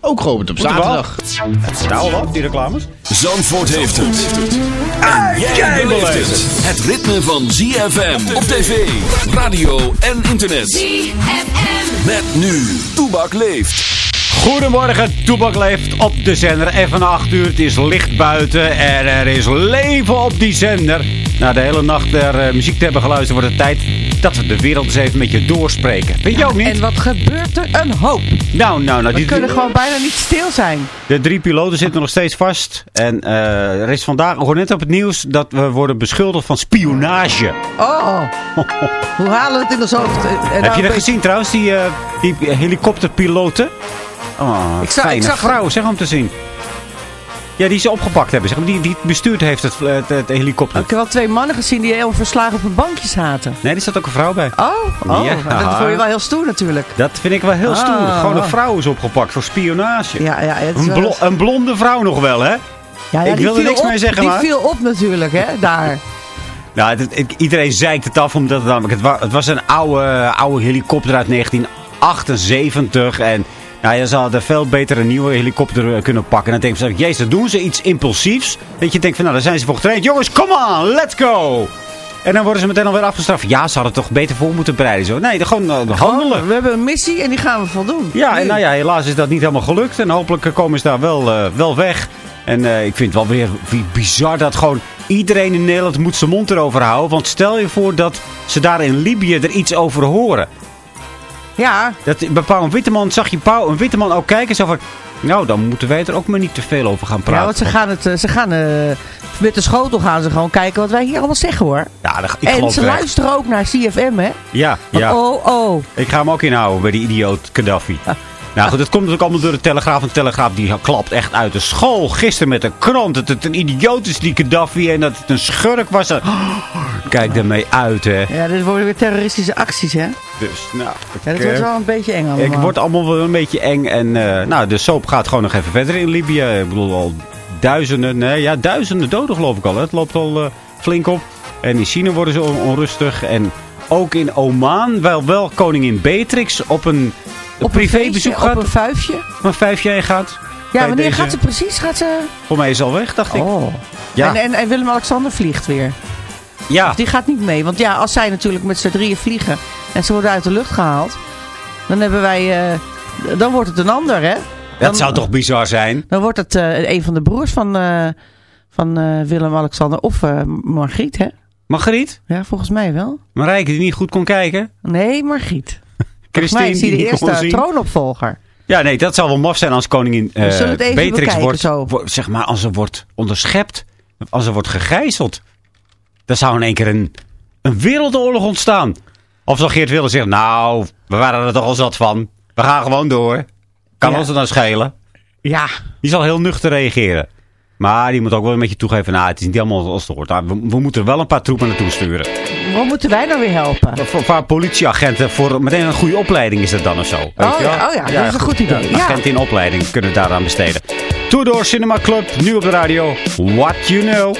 ook geopend op zaterdag. Nou wat, die reclames? Zandvoort heeft het. En jij beleeft het. Het ritme van ZFM op tv, radio en internet. ZFM. Met nu, Toebak leeft. Goedemorgen, Toebak leeft op de zender. Even na 8 uur, het is licht buiten en er is leven op die zender. Na de hele nacht er eh, muziek te hebben geluisterd, wordt het tijd dat we de wereld eens even met je doorspreken. Vind je ook niet? En wat gebeurt er? Een hoop. Nou, nou, nou. We Die, kunnen gewoon bijna niet stil zijn. De drie piloten zitten nog steeds vast. En eh, er is vandaag, ik hoor net op het nieuws, dat we worden beschuldigd van spionage. Oh, hoe halen we het in ons hoofd? En Heb nou je dat ben- gezien trouwens, die, eh, die helikopterpiloten? Oh, Ik zag- ik zag- vrouw, zeg om te zien. Ja, die ze opgepakt hebben. Zeg. maar. Die, die bestuurd heeft het, het, het helikopter. Ik heb wel twee mannen gezien die heel verslagen op een bankje zaten. Nee, er zat ook een vrouw bij. Oh, oh Ja. dat vond je wel heel stoer natuurlijk. Dat vind ik wel heel stoer. Ah. Gewoon een vrouw is opgepakt voor spionage. Ja, ja, het Een, wel- een blonde vrouw nog wel, hè? ja, ja, ik die wil er niks op- mee zeggen, Die maar- viel op natuurlijk, hè, daar. Nou, het, het- iedereen zeikt het af, omdat het, namelijk, het, wa- het was een oude, oude helikopter uit 1978. En nou, ja, ze hadden veel beter een nieuwe helikopter eh, kunnen pakken. En dan denk je, jezus, doen ze iets impulsiefs? Dat je denkt van, nou, daar zijn ze voor getraind. Jongens, come on, let's go! En dan worden ze meteen alweer afgestraft. Ja, ze hadden toch beter voor moeten bereiden. Zo. Nee, gewoon eh, handelen. We hebben een missie en die gaan we voldoen. Ja, en nou ja, helaas is dat niet helemaal gelukt. En hopelijk komen ze daar wel, eh, wel weg. En ik vind het wel weer wie- bizar dat gewoon iedereen in Nederland moet zijn mond erover houden. Want stel je voor dat ze daar in Libië er iets over horen. Ja, Dat, bij Pauw en Witteman zag je Pauw en Witteman ook kijken. Zo van, nou, dan moeten wij er ook maar niet te veel over gaan praten. ja want ze gaan, het, eh, ze gaan eh, met de schotel gaan ze gewoon kijken wat wij hier allemaal zeggen hoor. Ja, dat- ik en ze echt. luisteren ook naar CFM hè. Ja, Want ja. Oh, oh. Ik ga hem ook inhouden bij die idioot Gaddafi. Nou goed, het komt natuurlijk allemaal door de Telegraaf. En de Telegraaf die klapt echt uit de school. Gisteren met een krant dat het een idioot is, die Gaddafi. En dat het een schurk was. Kijk ermee uit, hè. Ja, dit worden weer terroristische acties hè. Dus, nou... Ja, dat ik, wordt eh, wel een beetje eng allemaal. ik word allemaal wel een beetje eng. En eh, nou, de soap gaat gewoon nog even verder in Libië. Ik bedoel, al duizenden, nee, ja, duizenden doden geloof ik al. hè. Het loopt al eh, flink op. En in China worden ze on- onrustig. En ook in Oman, wel, wel koningin Beatrix op een op een privébezoek gaat. Op een vuifje. Een vijf jaar gaat. Ja, wanneer deze- gaat ze precies? Gaat ze... Voor mij is al weg, dacht ik. Oh. Ja. En, en, en Willem-Alexander vliegt weer. Ja, Die gaat niet mee. Want ja, als zij natuurlijk met z'n drieën vliegen en ze worden uit de lucht gehaald, dan hebben wij... eh, dan wordt het een ander, hè? Dan, dat zou toch bizar zijn? Dan wordt het eh, een van de broers van, eh, van Willem-Alexander of Margriet, hè? Margriet? Ja, volgens mij wel. Marijke die niet goed kon kijken? Nee, Margriet. Christine mij is hij de eerste troonopvolger. Ja, nee, dat zal wel maf zijn als koningin We zullen het even Beatrix bekijken wordt, zeg maar, als ze wordt onderschept, als ze wordt gegijzeld. Dan zou in één keer een, een wereldoorlog ontstaan. Of zal Geert Wilders zeggen, nou, we waren er toch al zat van. We gaan gewoon door. Kan Ja. ons het dan schelen? Ja. Die zal heel nuchter reageren. Maar die moet ook wel een beetje toegeven, nou, het is niet helemaal als het hoort. Nou, We, we moeten er wel een paar troepen naartoe sturen. Wat moeten wij nou weer helpen? Voor een paar politieagenten voor meteen een goede opleiding is dat dan of zo. Weet Oh je ja, wel? oh ja, dat is een goed idee. Agenten in opleiding kunnen daaraan besteden. Tudor Cinema Club, nu op de radio. What you know.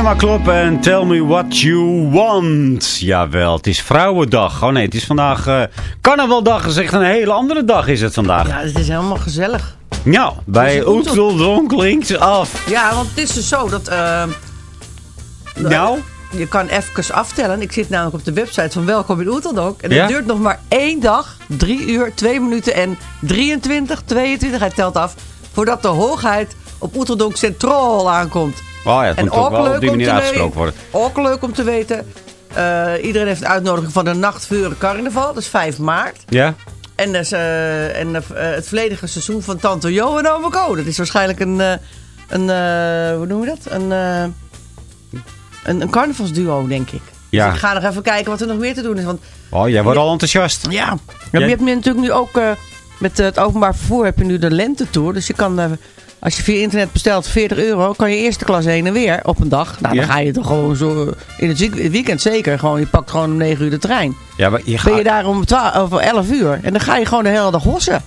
Cinema Club en Tell Me What You Want. Jawel, het is Vrouwendag. Oh nee, het is vandaag uh, Carnavaldag. Is echt een hele andere dag is het vandaag. Ja, het is helemaal gezellig. Nou, bij Oeteldonk links af. Ja, want het is dus zo dat... Uh, nou? Je kan even aftellen. Ik zit namelijk op de website van Welkom in Oeteldonk. En het duurt nog maar één dag, drie uur, twee minuten en 23, 22. Hij telt af. Voordat de hoogheid op Oeteldonk Centraal aankomt. Oh ja, het en moet ook wel op die manier uitgesproken worden. Ook leuk om te weten. Uh, iedereen heeft een uitnodiging van de Nachtvuren Carnaval. Dat is 5 maart. Ja. En, dus, uh, en uh, het volledige seizoen van Tante Jo en Ome. Dat is waarschijnlijk een... een hoe noem je dat? Een, een, een carnavalsduo, denk ik. Ja. Dus ik ga nog even kijken wat er nog meer te doen is. Want, oh, jij wordt al enthousiast. Ja. ja. Je hebt natuurlijk nu ook... met het openbaar vervoer heb je nu de lentetour. Dus je kan als je via internet bestelt 40 euro, kan je eerste klas heen en weer op een dag. Nou, dan ga je toch gewoon zo in het weekend zeker. Gewoon, je pakt gewoon om 9 uur de trein. Ja, maar je gaat... Ben je daar om 12, of 11 uur. En dan ga je gewoon de hele dag hossen.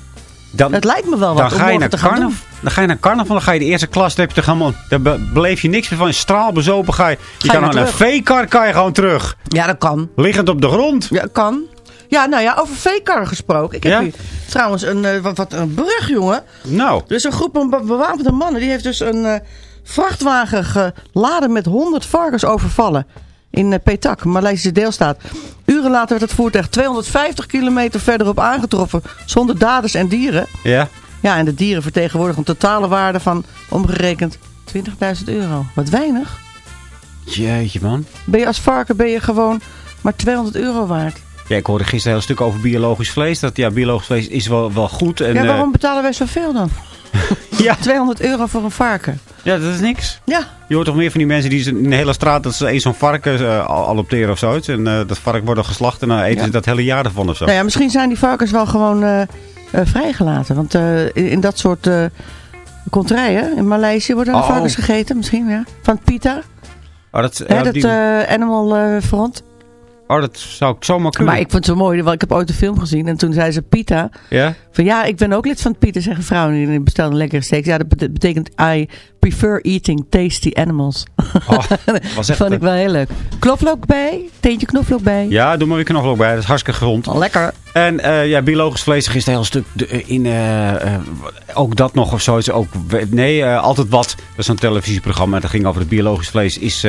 Dan, het lijkt me wel wat dan ga je naar carnaval, Dan ga je naar carnaval, dan ga je de eerste klas, dan, heb je toch helemaal, dan beleef je niks meer van. Straalbezopen ga je. Je, kan naar een V-kar kan je gewoon terug. Ja, dat kan. Liggend op de grond. Ja, kan. Ja, nou ja, over V-kar gesproken. Ik heb hier trouwens een, uh, wat, wat, een brug, jongen. Nou. Dus een groep bewapende mannen, die heeft dus een uh, vrachtwagen geladen met 100 varkens overvallen. In uh, Petak, Maleisische deelstaat. Uren later werd het voertuig 250 kilometer verderop aangetroffen. Zonder daders en dieren. Ja. Ja, en de dieren vertegenwoordigen een totale waarde van omgerekend 20.000 euro. Wat weinig. Jeetje man. Ben je als varken ben je gewoon maar 200 euro waard. Ja, ik hoorde gisteren een heel stuk over biologisch vlees. Dat ja, biologisch vlees is wel, wel goed. En, ja, waarom betalen wij zoveel dan? ja. 200 euro voor een varken. Ja, dat is niks. Ja. Je hoort toch meer van die mensen die in de hele straat... dat ze eens zo'n varken uh, adopteren of zoiets. En uh, dat varken wordt geslacht en dan eten ze dat hele jaar ervan of zo. Nou ja, misschien zijn die varkens wel gewoon uh, vrijgelaten. Want in, in, dat soort kontrijen in Maleisië worden oh. varkens gegeten. Misschien, ja. Van Pita. Oh, dat, Hè, dat die... Animal Front. Oh, dat zou ik zomaar kunnen. Maar ik vond het zo mooi, want ik heb ooit een film gezien. En toen zei ze Pita. Ja? Van ja, ik ben ook lid van Pita, zeggen vrouwen. Die bestellen een lekkere steak. Ja, dat betekent I prefer eating tasty animals. Oh, was echt, vond ik wel heel leuk. Knoflook bij? Teentje knoflook bij? Ja, doe maar weer knoflook bij. Dat is hartstikke gezond. Oh, lekker. En uh, ja, biologisch vlees is een heel stuk in... Uh, uh, ook dat nog of zoiets. Ook, nee, altijd wat. Dat is een televisieprogramma. Dat ging over het biologisch vlees. Is,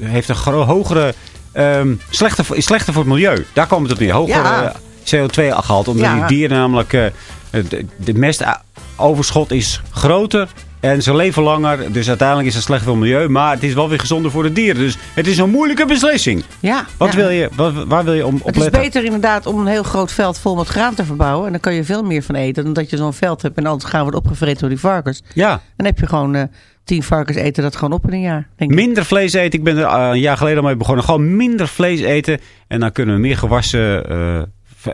heeft een hogere um, slechter, voor, slechter voor het milieu. Daar komt het op neer. Hoger ja. CO2-gehalte. Omdat die dieren namelijk... Uh, de, de mestoverschot is groter. En ze leven langer. Dus uiteindelijk is het slecht voor het milieu. Maar het is wel weer gezonder voor de dieren. Dus het is een moeilijke beslissing. Ja. Wat Wil je, wat, waar wil je om op Het is beter inderdaad om een heel groot veld vol met graan te verbouwen. En dan kan je veel meer van eten. Dan dat je zo'n veld hebt en anders gaan wordt opgevreten door die varkens. Ja. Dan heb je gewoon... Uh, tien varkens eten dat gewoon op in een jaar. Denk ik. Minder vlees eten. Ik ben er uh, een jaar geleden al mee begonnen. Gewoon minder vlees eten. En dan kunnen we meer gewassen uh,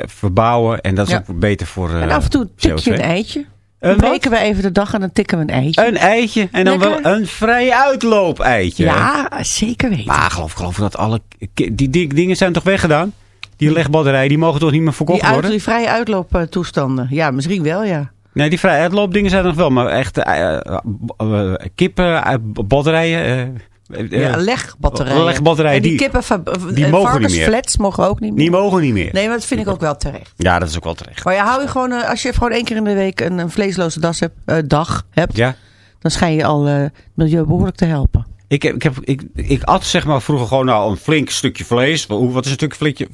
verbouwen. En dat is ja. ook beter voor uh, En af en toe tik je een eitje. Dan breken we even de dag en dan tikken we een eitje. Een eitje. En dan Lekker. wel een vrij uitloop eitje. Ja, zeker weten. Maar geloof, geloof dat alle... Die, die dingen zijn toch weggedaan? Die legbatterijen, die mogen toch niet meer verkocht die uit, worden? Die vrije uitlooptoestanden. Ja, misschien wel, ja. Nee, die vrije uitloopdingen zijn er nog wel. Maar echt uh, uh, kippen, batterijen... ja, legbatterijen. legbatterijen. En die, die kippen, die mogen niet meer. flats mogen ook niet meer. Die mogen niet meer. Nee, maar dat vind ik ook wel terecht. Ja, dat is ook wel terecht. Maar ja, hou je gewoon, als je gewoon één keer in de week een, een vleesloze das hebt, uh, dag hebt, ja. dan schijn je al het milieu behoorlijk te helpen. Ik, heb, ik, heb, ik, ik at zeg maar vroeger gewoon nou een flink stukje vlees. Wat is een stukje?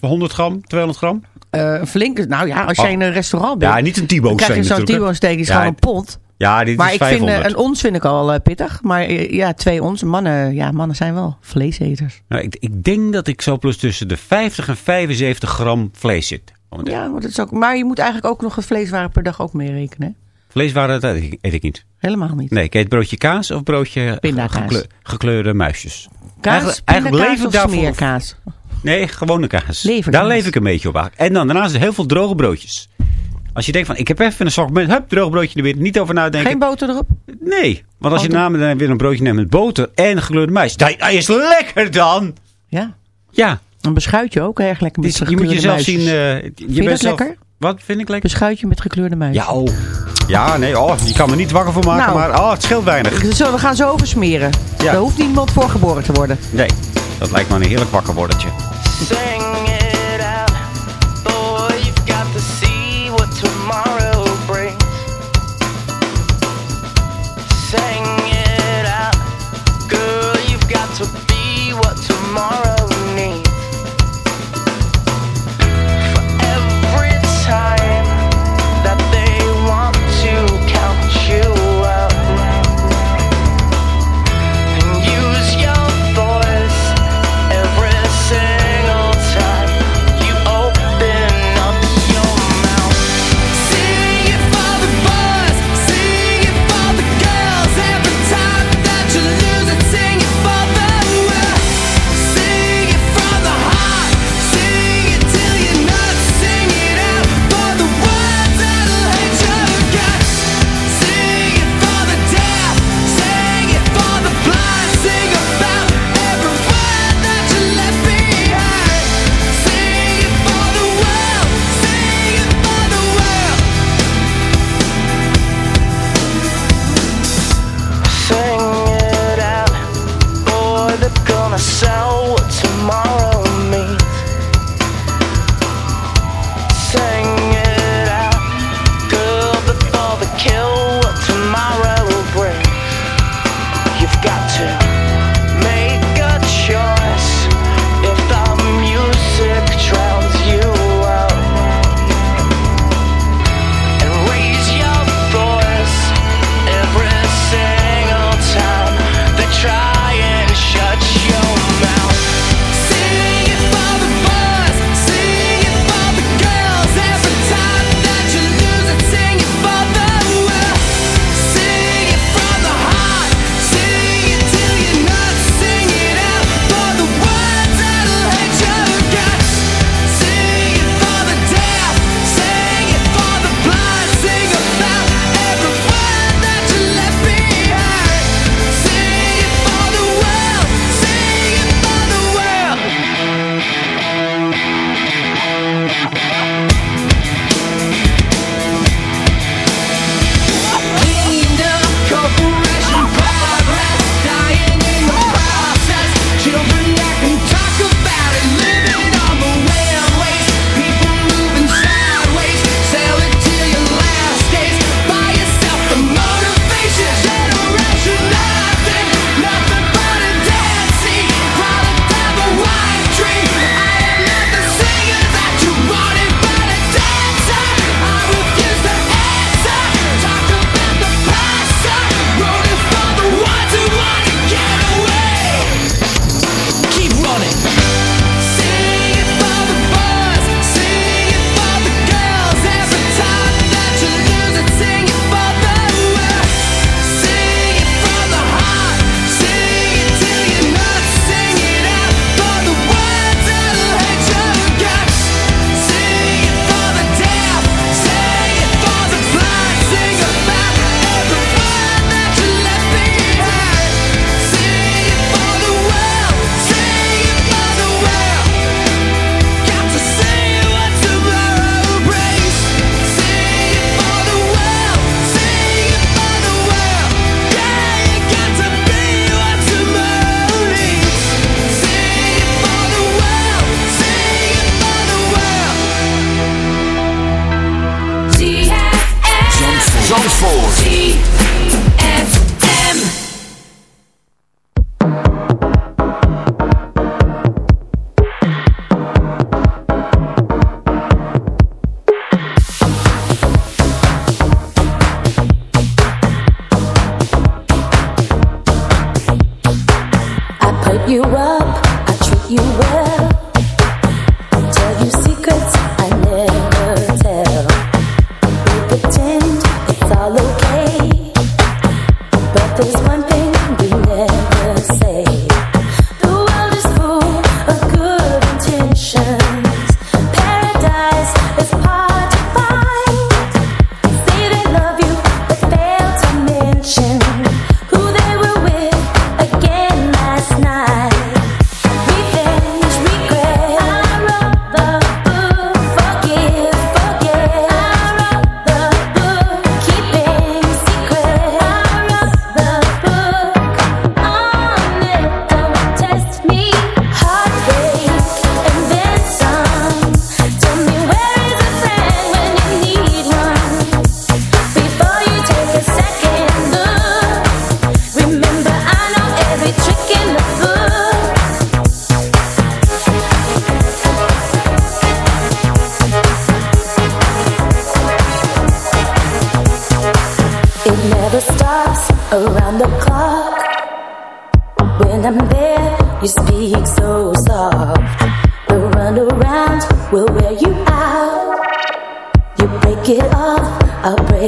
100 gram, 200 gram? Uh, flink, nou ja, als jij oh. in een restaurant bent. Ja, niet een T-bone steak krijg je zo'n T-bone steak, is ja, gewoon een pond. Ja, dit maar is ik 500. vind uh, een ons vind ik al uh, pittig. Maar ja, twee ons. Mannen, ja, mannen zijn wel vleeseters. Nou, ik, ik denk dat ik zo plus tussen de 50 en 75 gram vlees zit. Ja, maar, dat is ook, maar je moet eigenlijk ook nog een vleeswaren per dag ook mee rekenen. Vleeswaren, dat eet ik niet. Helemaal niet. Nee, ik eet broodje kaas of broodje gekle gekleurde muisjes. Kaas, eigenlijk, eigenlijk leef ik daarvoor. smeerkaas? Nee, gewone kaas. Leverkaas. Daar leef ik een beetje op. En dan daarnaast heel veel droge broodjes. Als je denkt van, ik heb even een met, hup, droog broodje er weer. Niet over nadenken. Geen boter erop? Nee, want als je namelijk weer een broodje neemt met boter en gekleurde muis. Dat, is lekker dan. Ja. Ja. Een beschuitje ook erg lekker met dus, Je moet jezelf zien. Uh, je vind je dat zelf, lekker? Wat vind ik lekker? Beschuitje met gekleurde muis. Ja, oh. Ja, nee, oh, je kan me niet wakker voor maken, nou. maar oh, het scheelt weinig. Zo, we gaan zo oversmeren. Ja. Daar hoeft niemand voor geboren te worden. Nee, dat lijkt me een heerlijk wakker worden. Zing.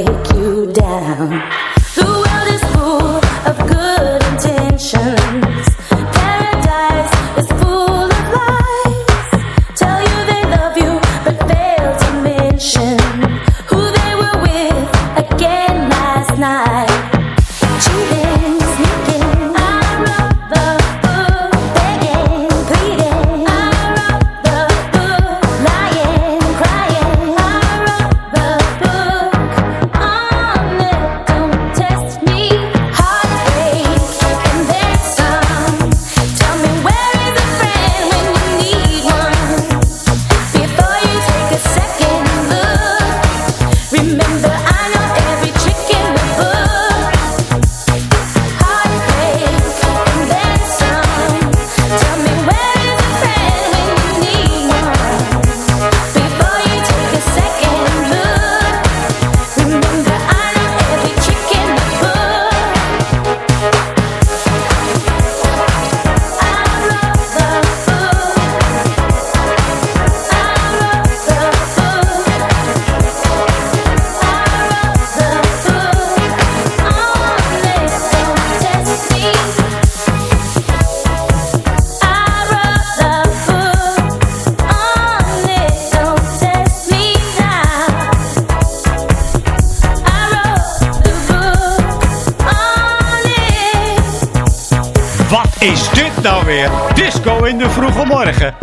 Break you down. Weer? Disco in de vroege morgen.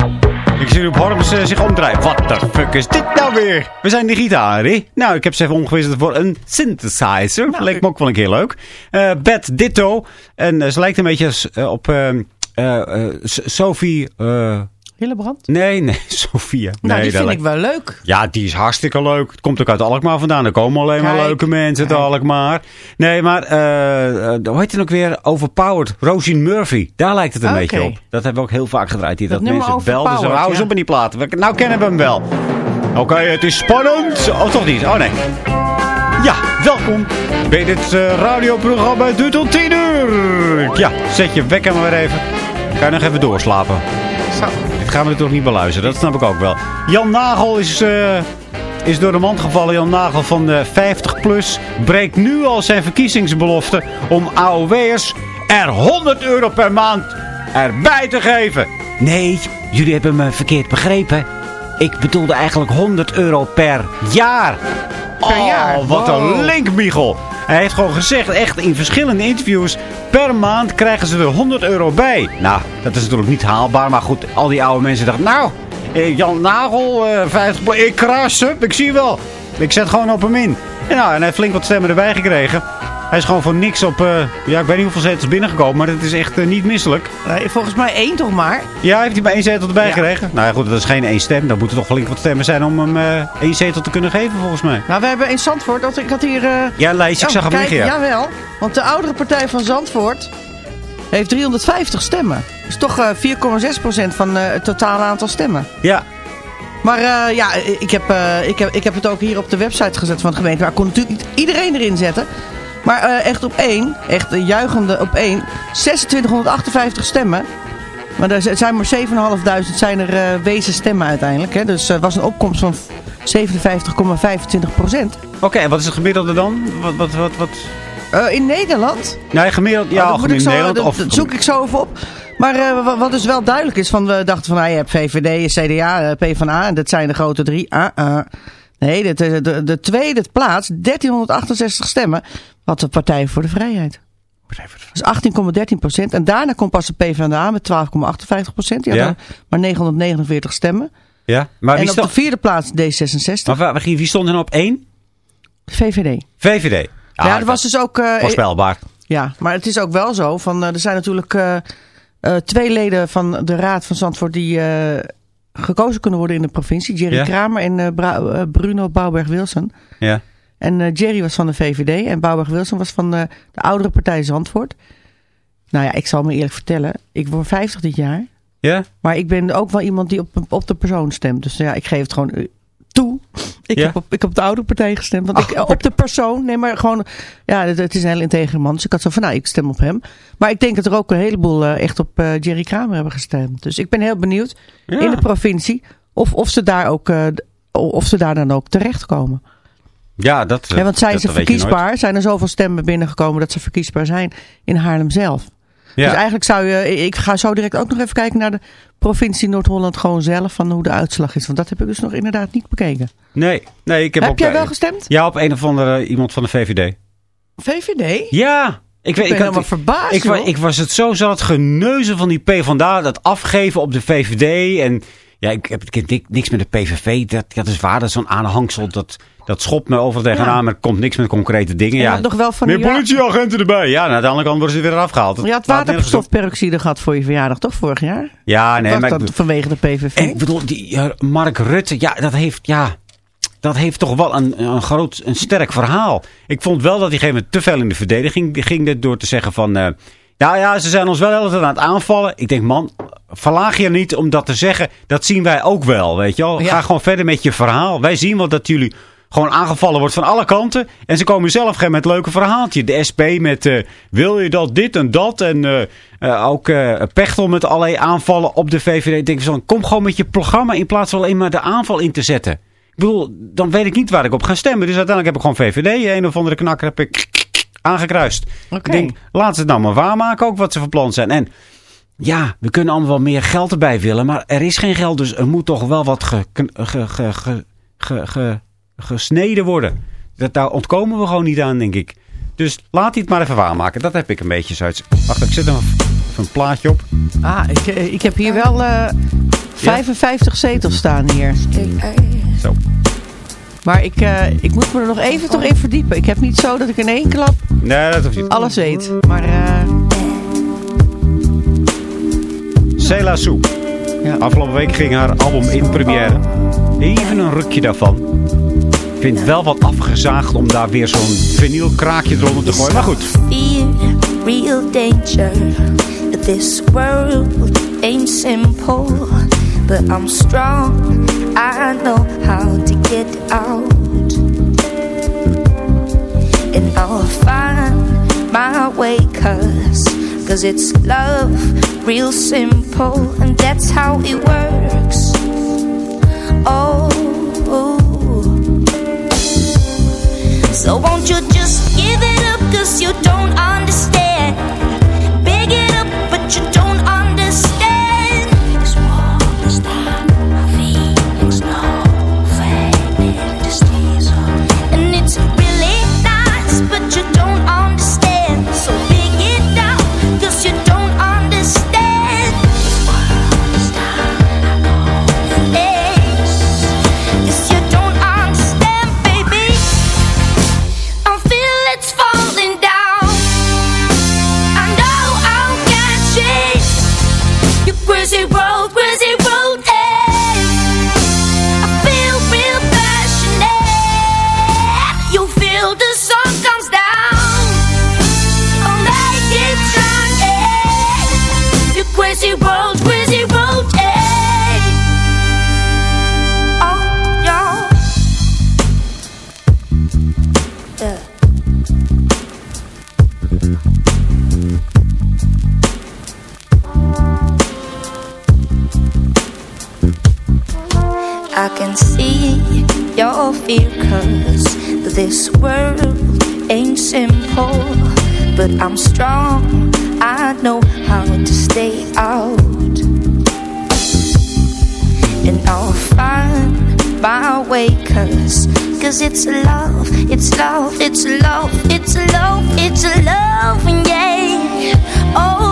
Ik zie op Hormus eh, zich omdraaien. Wat de fuck is dit nou weer? We zijn de gitaar, hè? Nou, ik heb ze even omgewisseld voor een synthesizer. Nou, Leek me ook wel een keer leuk. Eh Beth Ditto. En eh, ze lijkt een beetje op eh, eh, eh, S- Sophie... Hillebrand? nee, nee, Sophia. Nou, nee, die vind ik wel leuk. Ja, die is hartstikke leuk. Het komt ook uit Alkmaar vandaan. Er komen alleen maar leuke mensen uit. Alkmaar. Nee, maar eh, hoe heet het ook weer? Overpowered. Rosin Murphy. Daar lijkt het een beetje op. Dat hebben we ook heel vaak gedraaid. Die, dat Dat mensen belden. Zo, hou eens op in die platen. We- Nou kennen we hem wel. Oké, het is spannend. Oh, toch niet? Oh, nee. Ja, welkom bij dit eh, radioprogramma. Het duurt tot 10 uur. Ja, zet je wekker maar weer even. Kan je nog even doorslapen. Zo. Gaan we natuurlijk niet beluisteren, dat snap ik ook wel. Jan Nagel is, eh, is door de mand gevallen. Jan Nagel van de 50 plus breekt nu al zijn verkiezingsbelofte om AOW'ers er 100 euro per maand erbij te geven. Nee, jullie hebben me verkeerd begrepen. Ik bedoelde eigenlijk 100 euro per jaar. Per oh, jaar? wat een link, Michel. Hij heeft gewoon gezegd, echt in verschillende interviews... per maand krijgen ze er 100 euro bij. Nou, dat is natuurlijk niet haalbaar. Maar goed, al die oude mensen dachten... Nou, eh, Jan Nagel, eh, 50... pl- Ik kras, ik zie wel. Ik zet gewoon op hem in. En, nou, en hij heeft flink wat stemmen erbij gekregen. Hij is gewoon voor niks op... eh, ja, ik weet niet hoeveel zetels binnengekomen... maar het is echt eh, niet misselijk. Nee, volgens mij één toch maar. Ja, heeft hij maar één zetel erbij Ja. gekregen. Nou ja, goed, dat is geen één stem. Dan moeten toch flink wat stemmen zijn om hem eh, één zetel te kunnen geven, volgens mij. Nou, we hebben in Zandvoort, dat ik had hier... eh, Ja, Lijst, ik oh, zag hem liggen, ja. Jawel, want de oudere partij van Zandvoort heeft 350 stemmen. Dat is toch eh 4,6% van eh, het totale aantal stemmen. Ja, Maar eh, ja, ik heb, eh, ik, heb, ik heb het ook hier op de website gezet van de gemeente. Maar ik kon natuurlijk niet iedereen erin zetten. Maar eh, echt op één, echt eh, juichende op één, 2658 stemmen. Maar er zijn maar 7.500 zijn er eh, wezen stemmen uiteindelijk. Hè. Dus het was een opkomst van 57,25 procent. Oké, en wat is het gemiddelde dan? Wat, wat, wat, wat? Eh, in Nederland Nee, gemiddeld, ja, Oh, zo, Nederland. dat, Of, dat zoek ik zo even op. Maar eh, wa- wat dus wel duidelijk is, van we dachten van, nou, je hebt VVD, CDA, eh, PvdA, en dat zijn de grote drie. Ah, ah. Nee, de, de, de, de tweede plaats, 1368 stemmen, wat de Partij voor de Vrijheid. Dat is 18,13 procent. En daarna komt pas de PvdA met 12,58 procent. Die Ja. maar 949 stemmen. Ja, maar wie, en op de vierde plaats D66, maar waar- wie wie stond er nou op één? VVD. VVD. Ah, ja, er was dus ook... eh, voorspelbaar. Ja, maar het is ook wel zo. Van, eh, er zijn natuurlijk eh, twee leden van de Raad van Zandvoort die gekozen kunnen worden in de provincie. Jerry Ja. Kramer en eh, eh, Bruno Bouwberg-Wilson. Ja. En eh, Jerry was van de VVD en Bouwberg-Wilson was van eh, de oudere partij Zandvoort. Nou ja, ik zal me eerlijk vertellen. Ik word 50 dit jaar. Ja? Maar ik ben ook wel iemand die op, op de persoon stemt. Dus ja, ik geef het gewoon... eh, toe. Ik, Ja? heb op, ik heb op de oude partij gestemd. Want ik, Ach, op de persoon, nee, maar gewoon... Ja, het, is een heel integere man. Dus ik had zo van, nou, ik stem op hem. Maar ik denk dat er ook een heleboel eh, echt op eh, Jerry Kramer hebben gestemd. Dus ik ben heel benieuwd Ja. in de provincie... Of, of, ze daar ook, eh, of ze daar dan ook terechtkomen. Ja, dat, Ja, want zijn dat- ze verkiesbaar? Zijn er zoveel stemmen binnengekomen dat ze verkiesbaar zijn in Haarlem zelf? Ja. Dus eigenlijk zou je... Ik ga zo direct ook nog even kijken naar de provincie Noord-Holland gewoon zelf. Van hoe de uitslag is. Want dat heb ik dus nog inderdaad niet bekeken. Nee, nee, ik heb, Heb op, jij wel gestemd? Ja, op een of andere iemand van de VVD. VVD? Ja, ik, weet, ben ik, had- helemaal verbaasd, Ik, ik was het zo zat geneuzen van die PvdA, dat afgeven op de VVD. En ja, ik heb, ik heb nik- niks met de PVV. Dat, dat is waar, dat is zo'n aanhangsel. Dat, dat schopt me over tegenaan, Ja. maar er komt niks met concrete dingen. Ja, had nog wel van meer politieagenten erbij. Ja, nou, aan de andere kant worden ze weer afgehaald. Dat Je had nergens op. waterstofperoxide gehad voor je verjaardag, toch? Vorig jaar? Ja, nee, Was maar dat vanwege de PVV? En ik bedoel, die Mark Rutte, ja, dat heeft, ja, dat heeft toch wel een, een groot, een sterk verhaal. Ik vond wel dat hij gegeven te veel in de verdediging ging door te zeggen van, eh, ja, ja, ze zijn ons wel de hele tijd aan het aanvallen. Ik denk, man, verlaag je niet om dat te zeggen. Dat zien wij ook wel, weet je wel. Ja. Ga gewoon verder met je verhaal. Wij zien wel dat jullie gewoon aangevallen wordt van alle kanten. En ze komen zelf geen met leuke verhaaltje. De SP met eh, wil je dat, dit en dat. En eh, eh, ook Pechtel met allerlei aanvallen op de VVD. Ik denk zo, kom gewoon met je programma in plaats van alleen maar de aanval in te zetten. Ik bedoel, dan weet ik niet waar ik op ga stemmen. Dus uiteindelijk heb ik gewoon VVD. Een of andere knakker heb ik aangekruist. Ik denk, laat ze het nou maar waarmaken ook wat ze van plan zijn. En ja, we kunnen allemaal wel meer geld erbij willen. Maar er is geen geld, dus er moet toch wel wat ge, ge, ge, ge, ge, ge- gesneden worden. Dat, daar ontkomen we gewoon niet aan, denk ik. Dus laat hij het maar even waarmaken. Dat heb ik een beetje zoiets. Wacht, ik zet er even een plaatje op. Ah, ik, eh, ik heb hier wel eh 55 zetels staan hier. Zo. Maar ik, eh, ik moet me er nog even toch in verdiepen. Ik heb niet zo dat ik in één klap Nee, dat hoeft niet. alles weet. Maar eh, Cela Sue. Ja. Afgelopen week ging haar album in première. Even een rukje daarvan. Ik vind het wel wat afgezaagd om daar weer zo'n vinyl kraakje eronder te gooien. Maar goed. fear, real danger. This world ain't simple, but I'm strong. I know how to get out, and I'll find my way. Cause, it's love, real simple, and that's how it works. Oh. So won't you just give it up cause you don't understand Big it up but you cause this world ain't simple But I'm strong, I know how to stay out. And I'll find my way cause Cause it's love, it's love, it's love, it's love, it's love, yeah. Oh,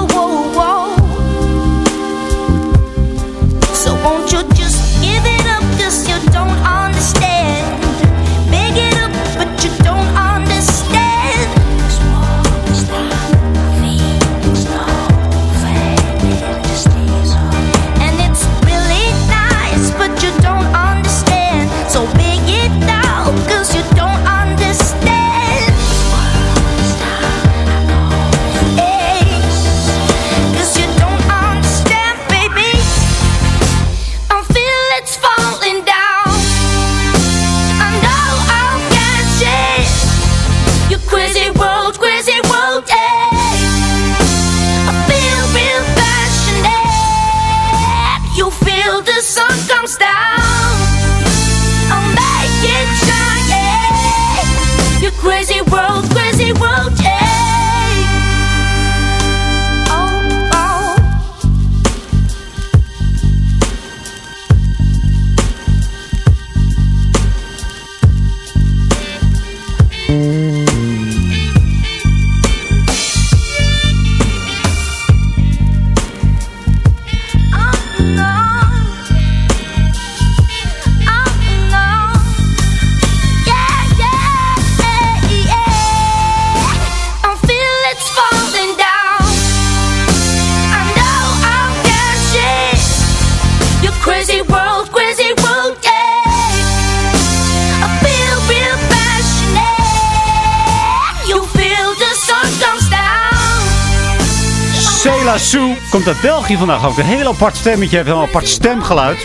Sue komt uit België vandaag ook. Een heel apart stemmetje, heeft een apart stemgeluid.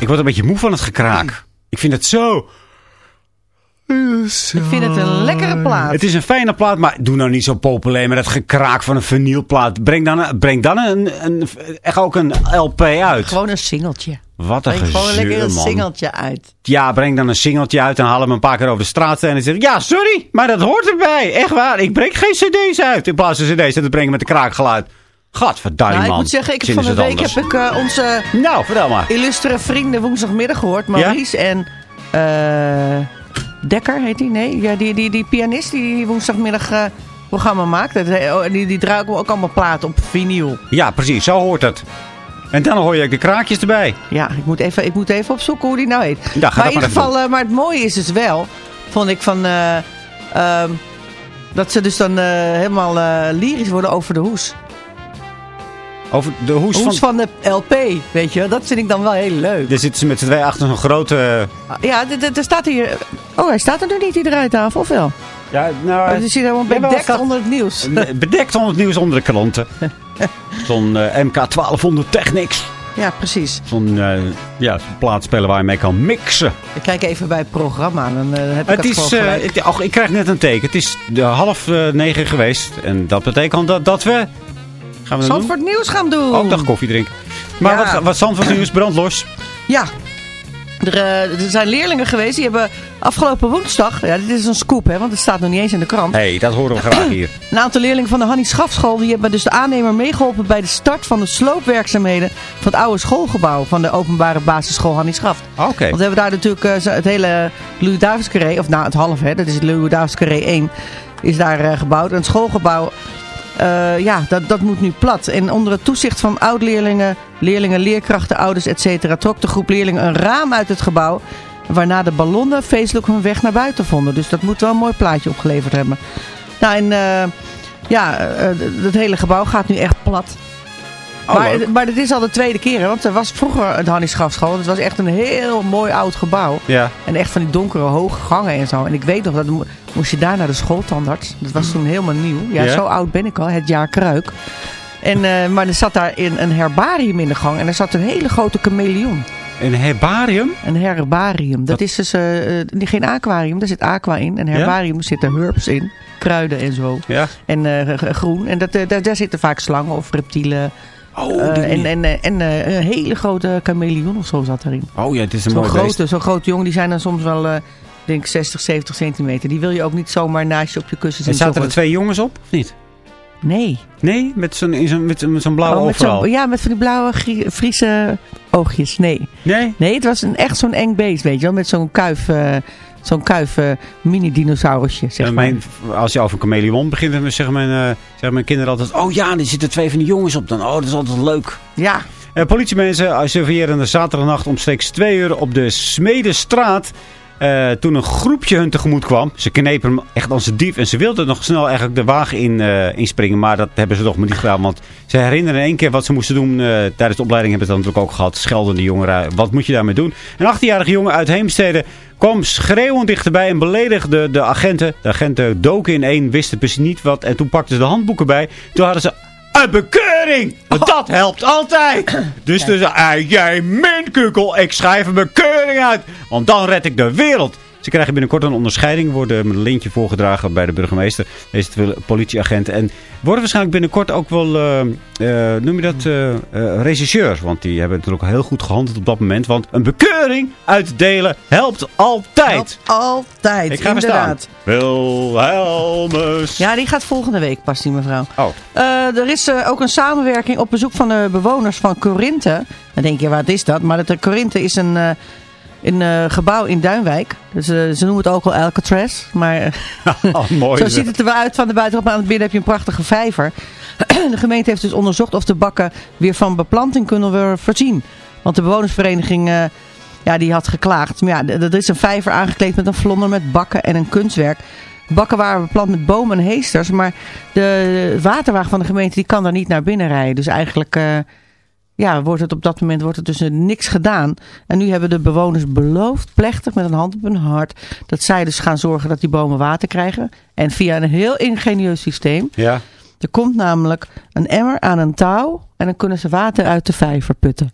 Ik word een beetje moe van het gekraak. Ik vind het zo... Ik vind het een lekkere plaat. Het is een fijne plaat, maar doe nou niet zo populair met het gekraak van een vinylplaat. Breng dan, een- breng dan een, een, echt ook een LP uit. Gewoon een singeltje. Wat een Breng gewoon lekker een singeltje uit. Ja, breng dan een singeltje uit en haal hem een paar keer over de straat. En dan zeg ik, ja, sorry, maar dat hoort erbij. Echt waar, ik breng geen cd's uit. In plaats van cd's te brengen met een kraakgeluid. Gadverdamme, Nou, man. ik moet zeggen, ik heb van de week anders. heb ik eh, onze Nou, illustere vrienden woensdagmiddag gehoord. Maurice en eh, Dekker heet die? Nee, ja, die, die, die pianist die woensdagmiddag eh, programma maakt. Eh, oh, die, die draaien ook allemaal platen op vinyl. Ja, precies, zo hoort het. En dan hoor je ook de kraakjes erbij. Ja, ik moet even, ik moet even opzoeken hoe die nou heet. Ja, maar in ieder geval, eh, maar het mooie is dus wel, vond ik van... eh, ehm, dat ze dus dan helemaal lyrisch worden over de hoes. Over de hoes, Hoes van... van de LP, weet je. Dat vind ik dan wel heel leuk. Daar zitten ze met z'n twee achter zo'n grote... Ah, Ja, er staat hier... Oh, hij staat er nu niet, die draaitafel, of wel? Ja, nou... Oh, dus zit helemaal bedekt onder het nieuws. Bedekt onder het nieuws onder de klanten. Zo'n eh, MK1200 Technics. Ja, precies. Zo'n eh, ja, plaatspeler waar je mee kan mixen. Ik kijk even bij het programma, dan eh, heb ik Het het, is, het- och, ik krijg net een teken. Het is half negen geweest. En dat betekent dat, dat we... Gaan we doen? Zandvoort nieuws gaan doen. Ook nog koffie drinken. Maar Ja. wat, wat Zandvoort nieuws, brandlos. Ja. Er, eh, er zijn leerlingen geweest, die hebben afgelopen woensdag... Ja, dit is een scoop, hè, want het staat nog niet eens in de krant. Hé, hey, dat horen we graag hier. Een aantal leerlingen van de Hannie Schafschool die hebben dus de aannemer meegeholpen bij de start van de sloopwerkzaamheden van het oude schoolgebouw van de openbare basisschool Hannie Schaft. Ah, Oké. Want we hebben daar natuurlijk eh, het hele Louis Davids Carré, of nou het half hè, dat is het Louis Davids Carré 1, is daar eh, gebouwd. En het schoolgebouw, eh, ja, dat, dat moet nu plat. En onder het toezicht van oud-leerlingen, leerlingen, leerkrachten, ouders, etc. trok de groep leerlingen een raam uit het gebouw. Waarna de ballonnen feestelijk hun weg naar buiten vonden. Dus dat moet wel een mooi plaatje opgeleverd hebben. Nou, en eh, ja, eh, het hele gebouw gaat nu echt plat. Oh, maar, leuk. maar dit is al de tweede keer, hè, want er was vroeger het Hannie Schafschool. Het was echt een heel mooi oud gebouw. Ja. En echt van die donkere hoge gangen en zo. En ik weet nog, dat mo- moest je daar naar de schooltandarts. Dat was toen helemaal nieuw. Ja, Ja? zo oud ben ik al, het jaar kruik. En, eh, maar er zat daar in een herbarium in de gang. En er zat een hele grote chameleon. Een herbarium? Een herbarium. Dat is dus eh, geen aquarium, daar zit aqua in. Een herbarium zitten herbs in. Kruiden en zo. Ja. En groen. En dat, daar, daar zitten vaak slangen of reptielen. Oh, Eh, en en, eh, en eh, een hele grote chameleon of zo zat erin. oh ja, het is een mooi grote, zo'n grote jongen, die zijn dan soms wel, denk 60, 70 centimeter. Die wil je ook niet zomaar naast je op je kussen En zaten er twee jongens op, of niet? Nee. Nee, met zo'n zo'n- met, zo'n- blauwe Oh, met ja, met van die blauwe Friese oogjes. Nee. Nee? Nee, het was een, echt zo'n eng beest, weet je wel. Met zo'n kuif, zo'n kuif mini-dinosaurusje, zeg Ja, maar. als je over een chameleon begint, dan zeggen mijn, eh, zeggen mijn kinderen altijd... Oh ja, er zitten twee van die jongens op dan. Oh, dat is altijd leuk. Ja, Eh, politiemensen surveilleren de zaterdagnacht omstreeks twee uur op de Smedestraat. Eh, toen een groepje hun tegemoet kwam. Ze knepen hem echt als een dief. En ze wilden nog snel eigenlijk de wagen in, eh, inspringen. Maar dat hebben ze nog maar niet gedaan. Want ze herinneren in één keer wat ze moesten doen. eh, tijdens de opleiding hebben ze dat natuurlijk ook gehad. Schelden de jongeren. Wat moet je daarmee doen? Een 18-jarige jongen uit Heemstede kwam schreeuwend dichterbij en beledigde de agenten. De agenten doken in één, wisten precies niet wat. En toen pakten ze de handboeken bij. Toen hadden ze een bekeuring! Want dat helpt altijd! Dus dus, ah, jij minkukkel, ik schrijf een bekeuring uit! Want dan red ik de wereld! Ze krijgen binnenkort een onderscheiding, worden met een lintje voorgedragen bij de burgemeester, deze twee politieagenten. En worden waarschijnlijk binnenkort ook wel, eh, eh, noem je dat, eh eh, regisseurs. Want die hebben natuurlijk heel goed gehandeld op dat moment. Want een bekeuring uitdelen helpt altijd! helpt altijd, ik ga inderdaad. Wilhelmus! Ja, die gaat volgende week pas, die mevrouw. Oh, Eh, er is ook een samenwerking op bezoek van de bewoners van Corinthe. Dan denk je, wat is dat? Maar dat, Corinthe is een, eh, een eh, gebouw in Duinwijk. Dus, eh, ze noemen het ook al Alcatraz. Maar eh, oh, mooi. zo ziet het er wel uit van de buitenop. Maar aan het binnen heb je een prachtige vijver. de gemeente heeft dus onderzocht of de bakken weer van beplanting kunnen worden voorzien. Want de bewonersvereniging... ja, die had geklaagd. Maar ja, er is een vijver aangekleed met een vlonder met bakken en een kunstwerk. Bakken waren beplant met bomen en heesters. Maar de waterwagen van de gemeente die kan daar niet naar binnen rijden. Dus eigenlijk ja, wordt het op dat moment wordt het dus niks gedaan. En nu hebben de bewoners beloofd, plechtig met een hand op hun hart... dat zij dus gaan zorgen dat die bomen water krijgen. En via een heel ingenieus systeem... Ja. Er komt namelijk een emmer aan een touw en dan kunnen ze water uit de vijver putten.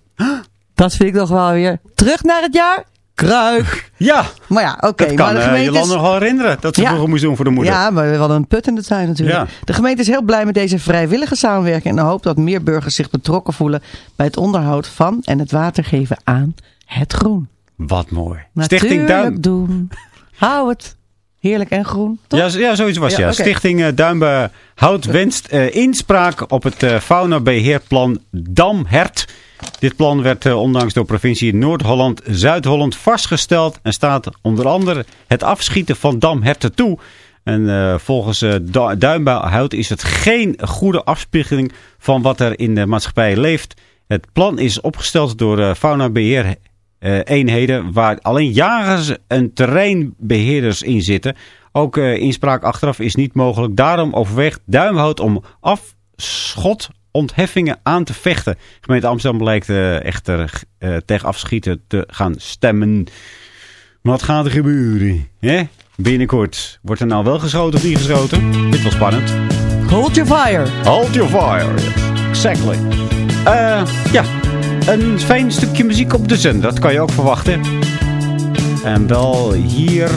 Dat vind ik nog wel weer terug naar het jaar. Kruik. Ja, Maar ja, oké. maar de uh, gemeente Jolanda is- nog wel herinneren. Dat ze Ja. vroeger moest doen voor de moeder. Ja, maar we hadden een put in de tuin natuurlijk. Ja. De gemeente is heel blij met deze vrijwillige samenwerking en hoopt dat meer burgers zich betrokken voelen bij het onderhoud van en het water geven aan het groen. Wat mooi. Natuurlijk Stichting Duim... doen. Hou het heerlijk en groen. Toch? Ja, ja, zoiets was Ja. Stichting uh, Duimbehout wenst eh, inspraak op het eh, faunabeheerplan Damhert. Dit plan werd eh, ondanks door provincie Noord-Holland, Zuid-Holland vastgesteld. En staat onder andere het afschieten van damherten toe. En eh, volgens eh, Du- Duimbehout is het geen goede afspiegeling van wat er in de maatschappij leeft. Het plan is opgesteld door eh, faunabeheer eh, eenheden waar alleen jagers en terreinbeheerders in zitten. Ook inspraak achteraf is niet mogelijk. Daarom overweegt Duimhout om afschotontheffingen aan te vechten. Gemeente Amsterdam blijkt eh, echter eh, tegen afschieten te gaan stemmen. Wat gaat er gebeuren? Hè? Binnenkort. Wordt er nou wel geschoten of niet geschoten? Dit was spannend. Hold your fire. Hold your fire. Exactly. Eh, ja, een fijn stukje muziek op de zender. Dat kan je ook verwachten. En wel hier.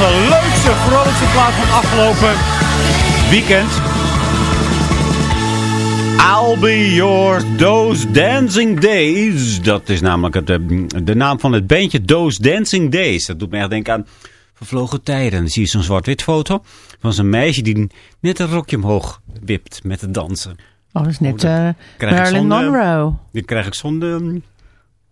De leukste, vrolijkste plaat van afgelopen weekend. I'll be yours, those dancing days. Dat is namelijk het, eh, de naam van het bandje, those dancing days. Dat doet me echt denken aan vervlogen tijden. Dan zie je zo'n zwart-wit foto van zo'n meisje die net een rokje omhoog wipt met het dansen. Oh, dat is net Oh, eh, Marilyn Monroe. Die krijg ik zo'n...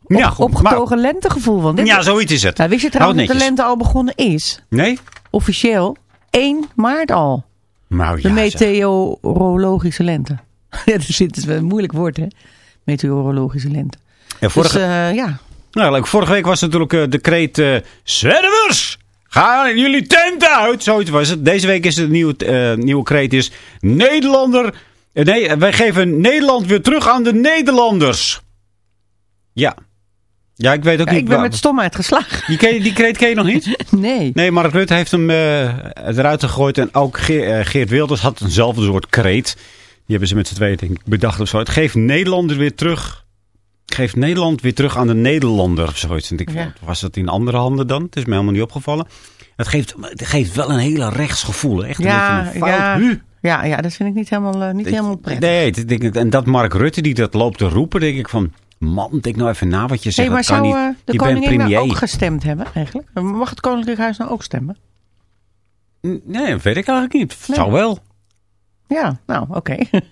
Op, ja, goed, opgetogen lentegevoel. Want dit, ja, zoiets is het. Nou, wist je trouwens dat de lente al begonnen is? Nee? Officieel 1 maart al. Nou De ja, zeg. meteorologische lente. Ja, dat is het is wel een moeilijk woord, hè? Meteorologische lente. En vorige, Dus eh, ja, nou, leuk. vorige week was natuurlijk eh, de kreet eh Zwervers! Ga jullie tent uit! Zoiets was het. Deze week is het nieuwe, nieuwe kreet is Nederlander... nee, wij geven Nederland weer terug aan de Nederlanders. Ja. Ja, ik weet ook Ja, niet ik ben waar- met stomheid geslagen. Die, ken je- die kreet ken je nog niet? Nee. Nee, Mark Rutte heeft hem eh, eruit gegooid. En ook eh, Geert Wilders had eenzelfde soort kreet. Die hebben ze met z'n tweeën denk ik, bedacht of zo. Het geeft Nederlanders weer terug. Geeft Nederland weer terug aan de Nederlander of zoiets. En ik, Ja. Was dat in andere handen dan? Het is me helemaal niet opgevallen. Het geeft, het geeft wel een hele rechtsgevoel. Echt een Ja, beetje een fout. ja. Ja, ja, dat vind ik niet helemaal, eh, niet helemaal prettig. Nee, denk ik, en dat Mark Rutte die dat loopt te roepen, denk ik van... Man, denk nou even na wat je Hey, zegt. maar dat kan zou niet. eh, de je koningin nou ook gestemd hebben eigenlijk? Mag het Koninklijk Huis nou ook stemmen? Nee, dat weet ik eigenlijk niet. Nee. Zou wel. Ja, nou, oké.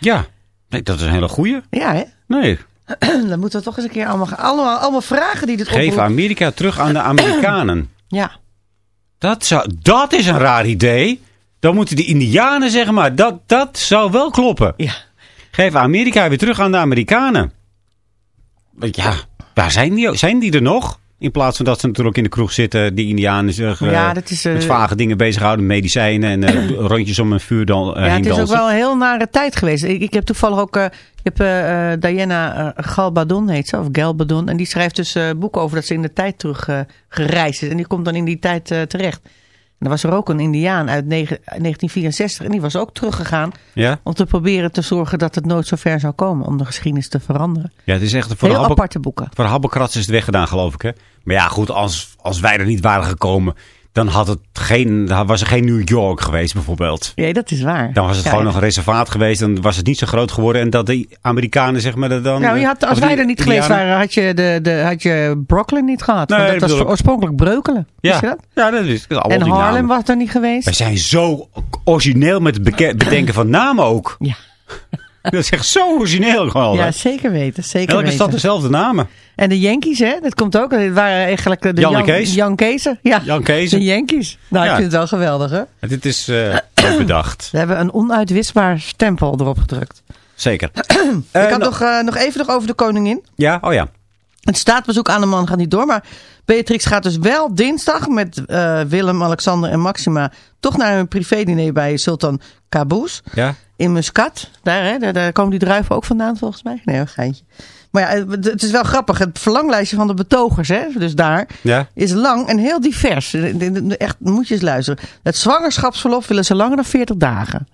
Ja. Nee, dat is een hele goeie. ja, hè? Nee, Dan moeten we toch eens een keer allemaal, allemaal, allemaal vragen die dit Geef. Amerika terug aan de Amerikanen. Ja, Dat, zou, dat is een raar idee. Dan moeten de Indianen zeggen, maar dat, dat zou wel kloppen. ja. Geef Amerika weer terug aan de Amerikanen. Ja, waar zijn die, zijn die er nog? In plaats van dat ze natuurlijk in de kroeg zitten, die Indianen zich eh, Ja, dat is, eh, met vage dingen bezighouden, medicijnen en eh, rondjes om een vuur dan, eh, ja, het is ook wel een heel nare tijd geweest. Ik, ik heb toevallig ook... eh, ik heb eh, eh, Diana eh, Galbadon, heet ze, of Galbadon. En die schrijft dus eh, boeken over dat ze in de tijd terug eh, gereisd is. En die komt dan in die tijd eh, terecht. En er was er ook een Indiaan uit negen- 1964. En die was ook teruggegaan Ja? om te proberen te zorgen dat het nooit zo ver zou komen. Om de geschiedenis te veranderen. ja, het is echt voor Heel aparte boeken. Voor de habbekrats is het weggedaan, geloof ik. Hè? Maar ja, goed, als, als wij er niet waren gekomen, dan, had het geen, dan was er geen New York geweest, bijvoorbeeld. Ja, dat is waar. Dan was het Ja, gewoon ja. nog een reservaat geweest. Dan was het niet zo groot geworden. En dat de Amerikanen, zeg maar, dat dan... Nou, je had, als wij er niet geweest waren, had je, de, de, had je Brooklyn niet gehad. Nee, dat was bedoel oorspronkelijk Breukelen. Wist Ja, je dat? ja, dat is allemaal En Harlem namen. was er niet geweest. Wij zijn zo origineel met het bedenken van namen ook. Ja. Dat is echt zo origineel gewoon. Ja, hè? zeker weten. Zeker Elke weten. stad dezelfde namen. En de Yankees, hè? Dat komt ook. Dat waren eigenlijk de Jan Jan- Kees. Ja, Jan de Yankees. Nou, Ja. ik vind het wel geweldig, hè? Dit is goed bedacht. Ze hebben een onuitwisbaar stempel erop gedrukt. Zeker. ik Eh, had nog, eh, nog even nog over de koningin. Ja, oh ja. Het staatsbezoek aan de man gaat niet door. Maar Beatrix gaat dus wel dinsdag met Willem, Alexander en Maxima... toch naar een privédiner bij Sultan Qaboos. Ja. In Muscat. Daar, hè, daar, daar komen die druiven ook vandaan volgens mij. Nee, een geintje. Maar ja, het is wel grappig. Het verlanglijstje van de betogers, hè, dus daar, Ja. is lang en heel divers. Echt, moet je eens luisteren. Het zwangerschapsverlof willen ze langer dan 40 dagen.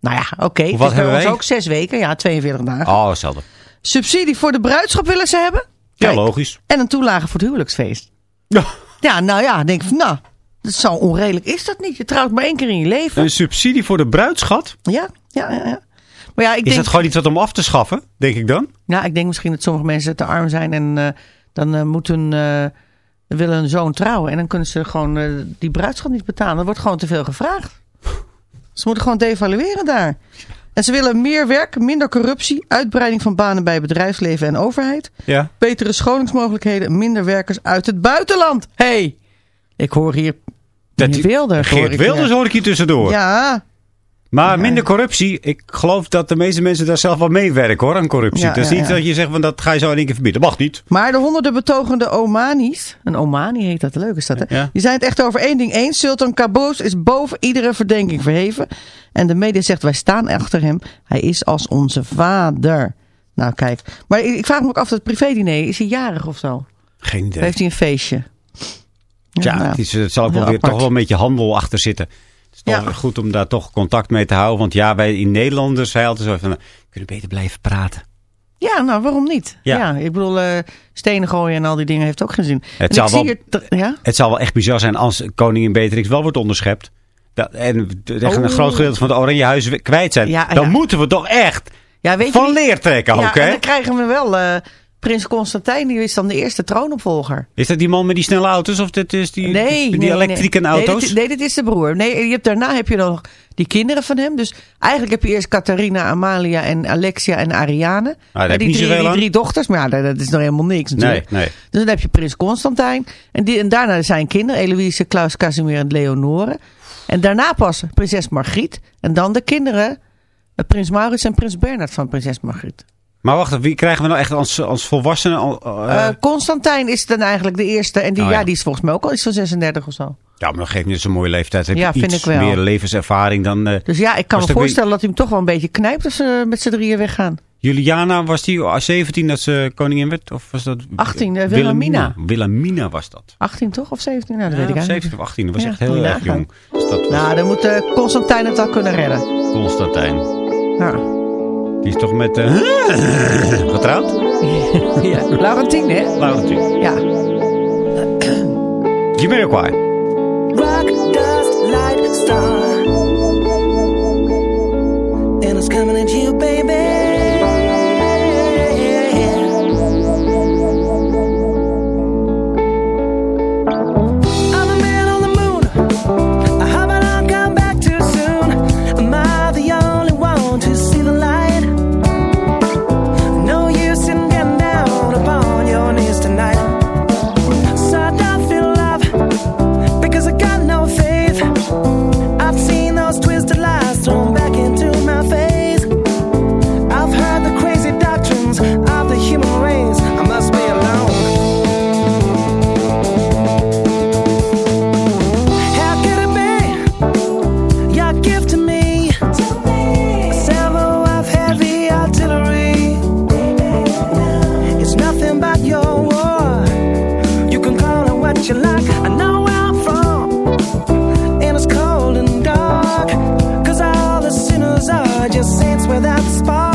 Nou ja, oké. is bij hebben ons wij? ook zes weken. Ja, 42 dagen. Oh, hetzelfde. Subsidie voor de bruidschap willen ze hebben. Ja, logisch. En een toelage voor het huwelijksfeest. Ja. Ja, nou ja, denk ik van, nou, dat zo onredelijk is dat niet. Je trouwt maar één keer in je leven. Een subsidie voor de bruidschat? Ja, ja, ja. ja. Maar ja, ik Is denk... dat gewoon iets wat om af te schaffen, denk ik dan? Nou, ik denk misschien dat sommige mensen te arm zijn en eh, dan eh, moeten eh, willen hun zoon trouwen. En dan kunnen ze gewoon die bruidschap niet betalen. Er wordt gewoon te veel gevraagd. Ze moeten gewoon devalueren daar. En ze willen meer werk, minder corruptie, uitbreiding van banen bij bedrijfsleven en overheid. Ja. Betere scholingsmogelijkheden, minder werkers uit het buitenland. hey, ik hoor hier Dat Wilders. hoor Geert ik, Wilders hoor ik hier tussendoor. Ja, Maar minder corruptie. Ik geloof dat de meeste mensen daar zelf wel meewerken hoor, aan corruptie. Ja, dat is ja, niet dat je zegt van dat ga je zo in één keer verbieden. Mag niet. Maar de honderden betogende Omanis, een Omani heet dat, leuk is dat hè? Die zijn het echt over één ding eens. Sultan Qaboos is boven iedere verdenking verheven. En de media zegt wij staan achter hem. Hij is als onze vader. Nou kijk, maar ik vraag me ook af, dat privédiner, is hij jarig of zo? Geen Of idee. heeft hij een feestje? Ja, nou, het, is, het zal ook wel weer toch wel een beetje handel achter zitten. Het is toch Ja. goed om daar toch contact mee te houden. Want ja, wij in Nederlanders zei altijd zo van, nou, we kunnen beter blijven praten. Ja, nou waarom niet? Ja. Ja, ik bedoel, eh, stenen gooien en al die dingen heeft ook geen zin. Zou ik wel- ja? Het zal wel echt bizar zijn als koningin Beatrix wel wordt onderschept. Dat, en een Oh. groot gedeelte van het Oranje Huis kwijt zijn. Ja, dan ja. moeten we toch echt Ja, weet van leer trekken Ja, ook, hè? dan krijgen we wel eh, Prins Constantijn, die is dan de eerste troonopvolger. Is dat die man met die snelle auto's of dit is die, Nee, die nee, elektrische nee. auto's? Nee dit, nee, dit is de broer. Nee, je hebt, daarna heb je nog die kinderen van hem. Dus eigenlijk heb je eerst Catharina, Amalia en Alexia en Ariane. ik die, drie, die drie dochters. Maar ja, dat, dat is nog helemaal niks natuurlijk. nee. Dus dan heb je prins Constantijn. En, die, en daarna zijn kinderen. Eloïse, Klaus, Casimir en Leonore. En daarna pas prinses Margriet. En dan de kinderen. eh, Prins Maurits en prins Bernard van prinses Margriet. Maar wacht, wie krijgen we nou echt als, als volwassenen? al- eh, Eh, Constantijn is dan eigenlijk de eerste. En die, Oh, ja. ja. die is volgens mij ook al iets van 36 of zo. ja, maar dan geeft niet zo'n mooie leeftijd. Heb Ja, je vind iets ik wel. meer levenservaring dan... eh, Dus ja, ik kan me voorstellen dat hij hem toch wel een beetje knijpt als ze met z'n drieën weggaan. Juliana, was die 17 dat ze koningin werd? Of was dat... 18, eh, Wilhelmina. Wilhelmina was dat. 18 toch? Of 17? Nou, dat Ja, weet ik eigenlijk 17 of 18. Dat was Ja, echt heel erg jong. Dus dat was Nou, dan moet Constantijn het al kunnen redden. Constantijn. Ja. Die is toch met... eh getrouwd? ja. Laurentien, hè? Laurentien. Ja. Jamiroquai. rock, dust, light, star. And it's coming at you, baby. Just saints without sparks.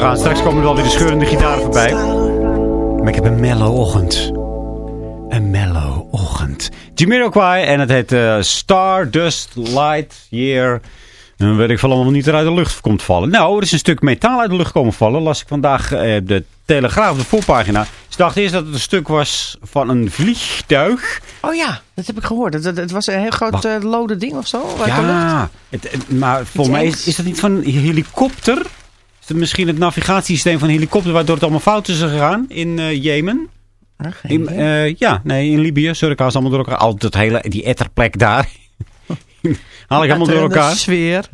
Rustig aan. Straks komen er wel weer de scheurende gitaren voorbij. Maar ik heb een mellow ochtend. Een mellow ochtend. Jamiroquai en het heet eh, Stardust Light Year. En weet ik veel allemaal niet er uit de lucht komt vallen. Nou, er is een stuk metaal uit de lucht komen vallen. Las ik vandaag eh, de Telegraaf, op de voorpagina. Ze dachten eerst dat het een stuk was van een vliegtuig. Oh ja, dat heb ik gehoord. Het, het, het was een heel groot eh, lode ding of zo. Ja, het, maar volgens mij is, is dat niet van een helikopter? Misschien het navigatiesysteem van een helikopter waardoor het allemaal fout is gegaan in eh, Jemen? Ah, In, eh, ja, nee, in Libië. Surika's allemaal door elkaar. Al dat hele, die etterplek daar. Haal ik allemaal door En de elkaar. sfeer.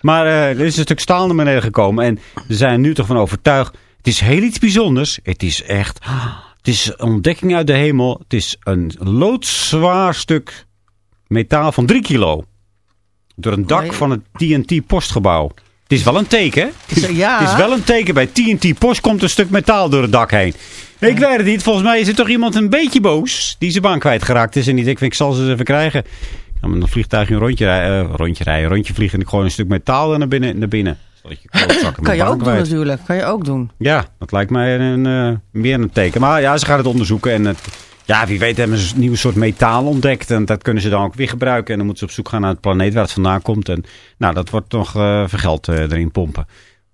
Maar eh, er is een stuk staal naar beneden gekomen. En ze zijn nu toch van overtuigd. Het is heel iets bijzonders. Het is echt... Het is een ontdekking uit de hemel. Het is een loodzwaar stuk metaal van 3 kilo. Door een dak van het TNT postgebouw. Het is wel een teken, hè? Het is, Ja. het is wel een teken. Bij TNT Post komt een stuk metaal door het dak heen. Ik weet het niet. Volgens mij is er toch iemand een beetje boos. Die zijn baan kwijtgeraakt is. En die denkt, ik zal ze eens even krijgen. Ja, met een vliegtuig een rondje rijden, eh, rondje rijden, rondje vliegen. En ik gooi een stuk metaal naar binnen. Naar binnen. Zodat je klootzakken Kan je ook doen natuurlijk. Kan je ook doen. Ja, dat lijkt mij een, eh, meer een teken. Maar ja, ze gaan het onderzoeken. En het, ja, wie weet hebben ze een nieuw soort metaal ontdekt. En dat kunnen ze dan ook weer gebruiken. En dan moeten ze op zoek gaan naar het planeet waar het vandaan komt. En nou, dat wordt nog eh vergeld eh, erin pompen.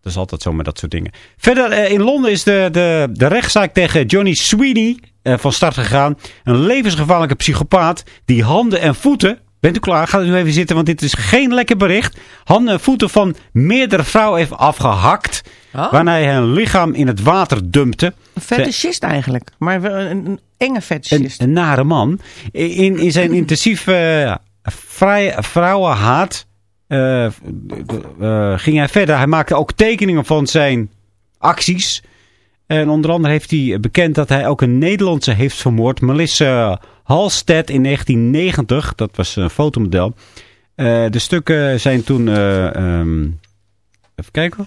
Dat is altijd zo met dat soort dingen. Verder, eh, in Londen is de, de, de rechtszaak tegen Johnny Sweeney van start gegaan. Een levensgevaarlijke psychopaat die handen en voeten... Bent u klaar? U nu even zitten, want dit is geen lekker bericht. Handen en voeten van meerdere vrouwen heeft afgehakt. Oh. Waarna hij hun lichaam in het water dumpte. Een fetischist eigenlijk. Maar een, een enge Een, fetischist. een nare man. In, in zijn intensief eh, vrij, vrouwenhaat eh, eh, ging hij verder. Hij maakte ook tekeningen van zijn acties. En onder andere heeft hij bekend dat hij ook een Nederlandse heeft vermoord. Melissa Halstead in 1990. Dat was een fotomodel. De stukken zijn toen... eh, ehm, even kijken.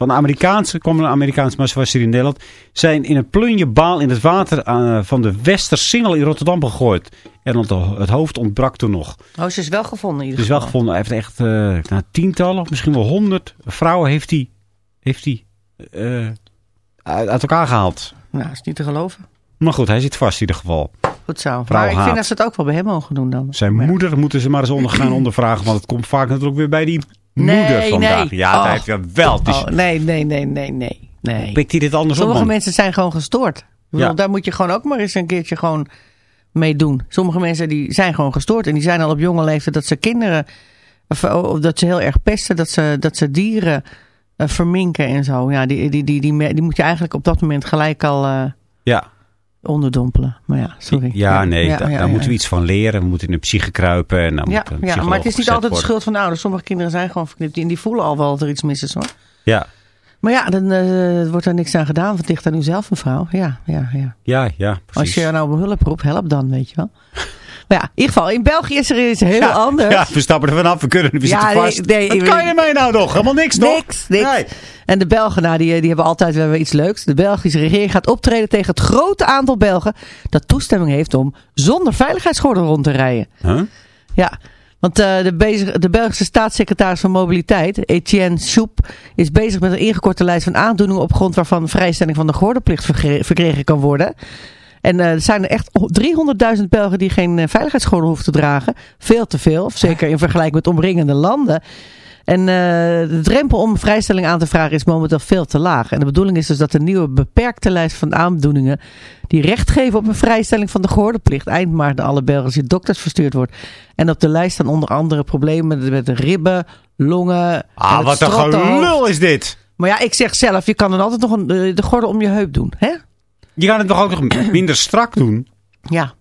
Van de Amerikaanse, kwam een Amerikaanse, maar ze was hier in Nederland. Zijn in een plunjebaal in het water eh, van de Westersingel in Rotterdam gegooid. En het, hoofd ontbrak toen nog. Oh, ze is wel gevonden in ieder is wel gevonden. Hij heeft echt eh nou, tientallen, misschien wel honderd vrouwen heeft hij, heeft hij eh, uit, uit elkaar gehaald. Nou, is niet te geloven. Maar goed, hij zit vast in ieder geval. Goed zo. Maar ik vind dat ze het ook wel bij hem mogen doen dan. Zijn ja. moeder moeten ze maar eens onder gaan ondervragen. Want het komt vaak natuurlijk weer bij die Nee, moeder vandaag. nee. Ja, dat Oh. heeft hij wel. Dus Oh, nee, nee, nee, nee, nee. nee. pikt hij dit andersom Sommige man? mensen zijn gewoon gestoord. Bedoel, Ja. Daar moet je gewoon ook maar eens een keertje gewoon mee doen. Sommige mensen die zijn gewoon gestoord. En die zijn al op jonge leeftijd dat ze kinderen... Of, of dat ze heel erg pesten. Dat ze, dat ze dieren eh, verminken en zo. Ja, die, die, die, die, die moet je eigenlijk op dat moment gelijk al eh, Ja. Onderdompelen. Maar ja, sorry. Ja, nee, Ja, daar, ja, daar ja. moeten we iets van leren. We moeten in de psyche kruipen. En dan Ja, moet ja, maar het is niet altijd de schuld van de ouders. Sommige kinderen zijn gewoon verknipt. En die voelen al wel dat er iets mis is hoor. Ja, Maar ja, dan eh, wordt er niks aan gedaan. Want het ligt aan u zelf, mevrouw. Ja, ja, ja. ja, ja precies. Als je nou om hulp roept, help dan, weet je wel. Maar ja, in ieder geval, in België is er iets heel ja, anders. Ja, we stappen er vanaf. We kunnen we Ja, zitten vast. nee, Wat kan je mij nou nog? Helemaal niks, toch? Niks, niks. Nee. En de Belgen, nou, die, die hebben altijd wel iets leuks. De Belgische regering gaat optreden tegen het grote aantal Belgen... dat toestemming heeft om zonder veiligheidsgordel rond te rijden. Huh? Ja, want eh, de, bezig, de Belgische staatssecretaris van Mobiliteit, Etienne Soep, is bezig met een ingekorte lijst van aandoeningen op grond waarvan vrijstelling van de gordelplicht verkregen kan worden. En eh, er zijn er echt 300.000 Belgen die geen eh, veiligheidsgordel hoeven te dragen. Veel te veel, zeker in vergelijking met omringende landen. En eh, de drempel om vrijstelling aan te vragen is momenteel veel te laag. En de bedoeling is dus dat de nieuwe beperkte lijst van aandoeningen... die recht geven op een vrijstelling van de gordelplicht... eind maart naar alle Belgische dokters verstuurd wordt. En op de lijst staan onder andere problemen met, de ribben, longen... en Ah, wat een gelul is dit. Maar ja, ik zeg zelf, je kan dan altijd nog een, de gordel om je heup doen. Hè? Je gaat het toch ook nog minder strak doen? Ja,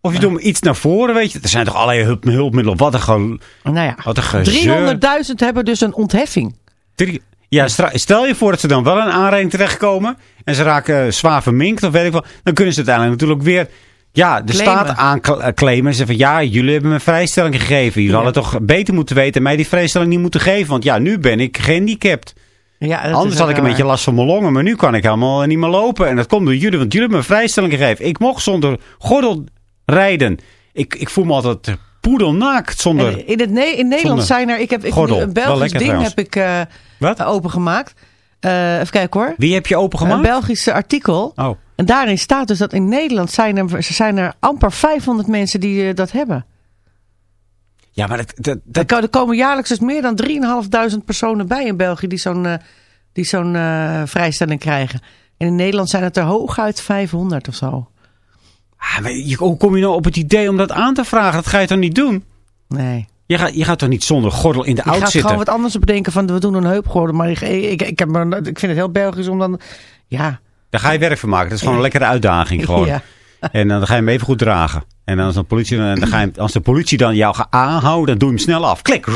Of je doet hem iets naar voren, weet je. Er zijn toch allerlei hulp, hulpmiddelen. Wat een, ge, nou ja. wat een gezeur. 300.000 hebben dus een ontheffing. Drie- Ja, stel je voor dat ze dan wel in aanrijding terechtkomen. En ze raken zwaar verminkt of weet ik wel. Dan kunnen ze uiteindelijk natuurlijk weer... Ja, de Claimen. staat aanclaimen. Ze van ja, jullie hebben me een vrijstelling gegeven. Jullie Ja. hadden toch beter moeten weten en mij die vrijstelling niet moeten geven. Want ja, nu ben ik gehandicapt. Ja, Anders had ik een waar. beetje last van mijn longen. Maar nu kan ik helemaal niet meer lopen. En dat komt door jullie. Want jullie hebben me een vrijstelling gegeven. Ik mocht zonder gordel rijden. Ik, ik voel me altijd poedelnaakt zonder... En in, het, Ne- in Nederland zijn er... Ik heb ik, gordel. een Belgisch lekker ding trouwens. heb ik eh, Wat? opengemaakt. Eh, even kijken hoor. Wie heb je Een opengemaakt? Belgisch artikel. Oh. En daarin staat dus dat in Nederland zijn er, zijn er amper 500 mensen die eh, dat hebben. Ja, maar dat, dat, Er dat, Er komen jaarlijks dus meer dan 3.500 personen bij in België die zo'n eh, die zo'n eh, vrijstelling krijgen. En in Nederland zijn het er hooguit 500 of zo. Ah, je- hoe kom je nou op het idee om dat aan te vragen? Dat ga je toch niet doen? Nee. Je gaat, je gaat toch niet zonder gordel in de Je auto gaat zitten? gewoon wat anders bedenken van we doen een heupgordel. Maar ik, ik, ik, heb, ik vind het heel Belgisch om dan... Ja. Daar ga je werk van maken. Dat is gewoon een lekkere uitdaging. Gewoon. Ja. En dan ga je hem even goed dragen. En dan als, de politie, dan ga je, als de politie dan jou gaat aanhouden, dan doe je hem snel af. Klik.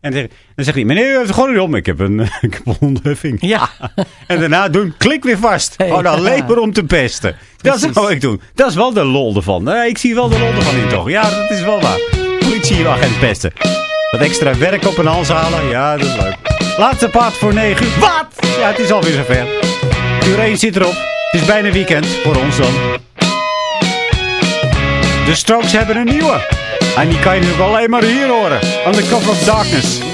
En dan, dan zegt hij, meneer, u heeft de gordel om. Ik heb een, ik heb een. Ja. En daarna doen, klik weer vast. Ja. Gewoon alleen maar om te pesten. Dat Precies. zou ik doen. Dat is wel de lol ervan. Nee, ik zie wel de lol ervan in toch. Ja, dat is wel waar. Politieagent pesten. Wat extra werk op een hals halen. Ja, dat is leuk. Laatste paard voor 9 uur. Wat? Ja, het is alweer zover. Uur 1 zit erop. Het is bijna weekend voor ons dan. De Strokes hebben een nieuwe. En die kan je nu alleen maar hier horen. On the cover of darkness.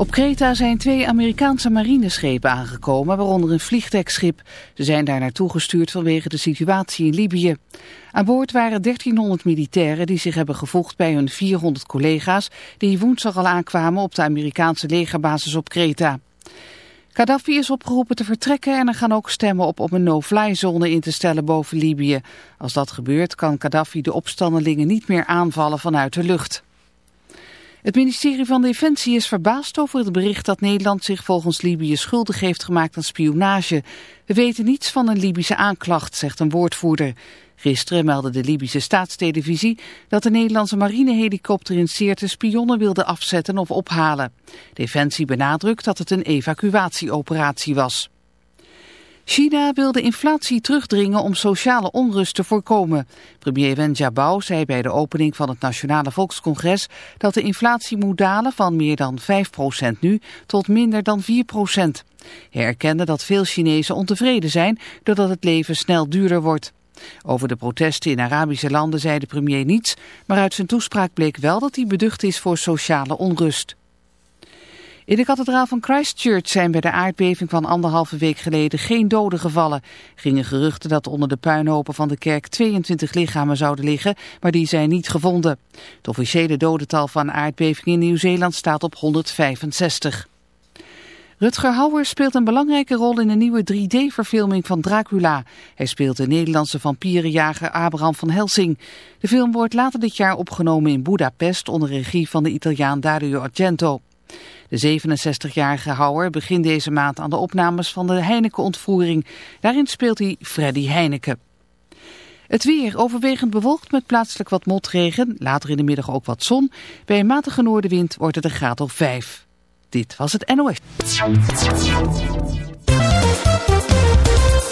Op Kreta zijn twee Amerikaanse marineschepen aangekomen, waaronder een vliegdekschip. Ze zijn daar naartoe gestuurd vanwege de situatie in Libië. Aan boord waren 1300 militairen die zich hebben gevoegd bij hun 400 collega's... die woensdag al aankwamen op de Amerikaanse legerbasis op Kreta. Gaddafi is opgeroepen te vertrekken en er gaan ook stemmen op om een no-fly zone in te stellen boven Libië. Als dat gebeurt kan Gaddafi de opstandelingen niet meer aanvallen vanuit de lucht. Het ministerie van Defensie is verbaasd over het bericht dat Nederland zich volgens Libië schuldig heeft gemaakt aan spionage. We weten niets van een Libische aanklacht, zegt een woordvoerder. Gisteren meldde de Libische staatstelevisie dat de Nederlandse marinehelikopter in Sirte spionnen wilde afzetten of ophalen. Defensie benadrukt dat het een evacuatieoperatie was. China wil de inflatie terugdringen om sociale onrust te voorkomen. Premier Wen Jiabao zei bij de opening van het Nationale Volkscongres dat de inflatie moet dalen van meer dan 5% nu tot minder dan 4%. Hij erkende dat veel Chinezen ontevreden zijn doordat het leven snel duurder wordt. Over de protesten in Arabische landen zei de premier niets, maar uit zijn toespraak bleek wel dat hij beducht is voor sociale onrust. In de kathedraal van Christchurch zijn bij de aardbeving van anderhalve week geleden geen doden gevallen. Gingen geruchten dat onder de puinhopen van de kerk 22 lichamen zouden liggen, maar die zijn niet gevonden. Het officiële dodental van de aardbeving in Nieuw-Zeeland staat op 165. Rutger Hauer speelt een belangrijke rol in de nieuwe 3D-verfilming van Dracula. Hij speelt de Nederlandse vampierenjager Abraham van Helsing. De film wordt later dit jaar opgenomen in Budapest onder regie van de Italiaan Dario Argento. De 67-jarige Hauer begint deze maand aan de opnames van de Heineken-ontvoering. Daarin speelt hij Freddy Heineken. Het weer overwegend bewolkt met plaatselijk wat motregen, later in de middag ook wat zon. Bij een matige noordenwind wordt het een graad of 5. Dit was het NOS.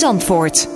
Zandvoort.